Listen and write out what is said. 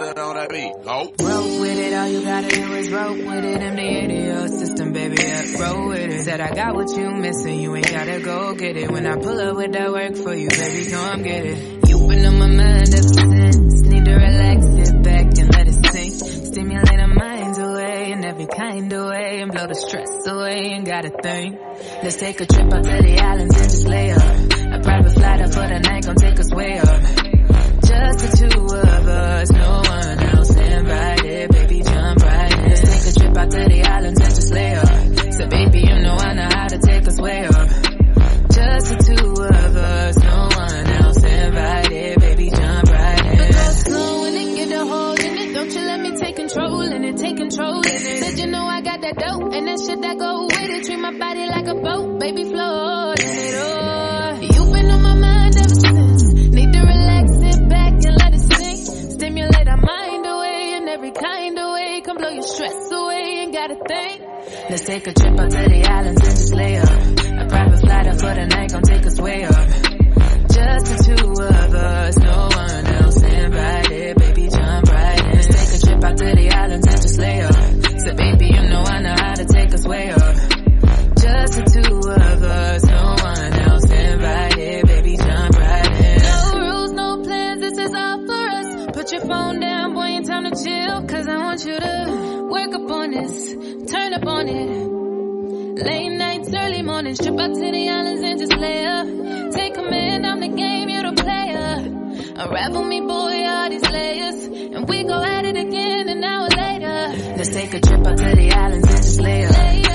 beat, ho. Roll with it, all you gotta do is roll with it. I'm the ADO system, baby, yeah, roll with it. Said I got what you missing, you ain't gotta go get it. When I pull up with that work for you, baby, come get it. You've been on my mind ever since. Need to relax, sit back and let it sink. Stimulate our minds away in every kind of way and blow the stress away and got a thing. Let's take a trip out to the islands and just lay up. A private flight up for the night gon' take us way up. It, take control. Said you know I got that dope and that shit that go with it. Treat my body like a boat, baby, in it. Oh, you been on my mind ever since. Need to relax, sit back and let it sink. Stimulate our mind away in every kind of way. Come blow your stress away and gotta think. Let's take a trip out to the islands and just lay up. A private flight up for the night gon' take us Put your phone down, boy, it's time to chill. Cause I want you to work up on this, turn up on it. Late nights, early mornings, trip out to the islands and just lay up. Take command, I'm the game, you're the player. Unravel me, boy, all these layers. And we go at it again an hour later. Let's take a trip out to the islands and just lay up. Lay up.